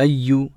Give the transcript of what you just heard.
أي